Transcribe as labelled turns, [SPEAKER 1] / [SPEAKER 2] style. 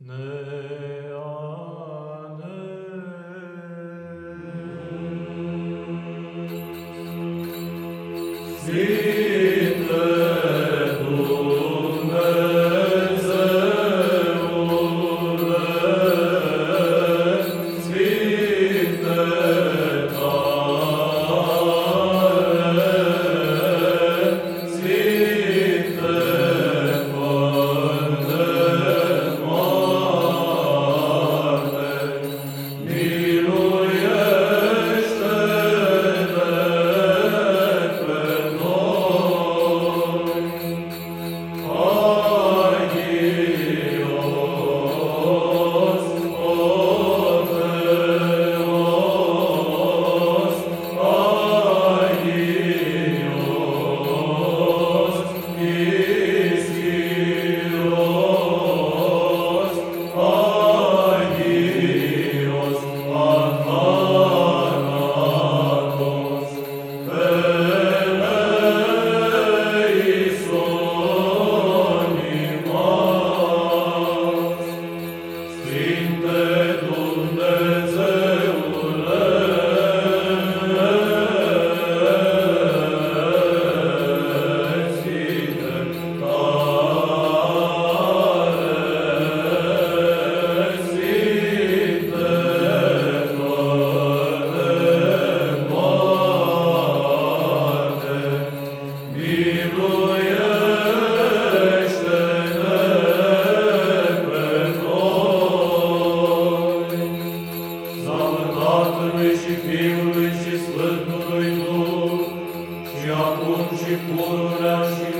[SPEAKER 1] ne ane. Si longe por nascere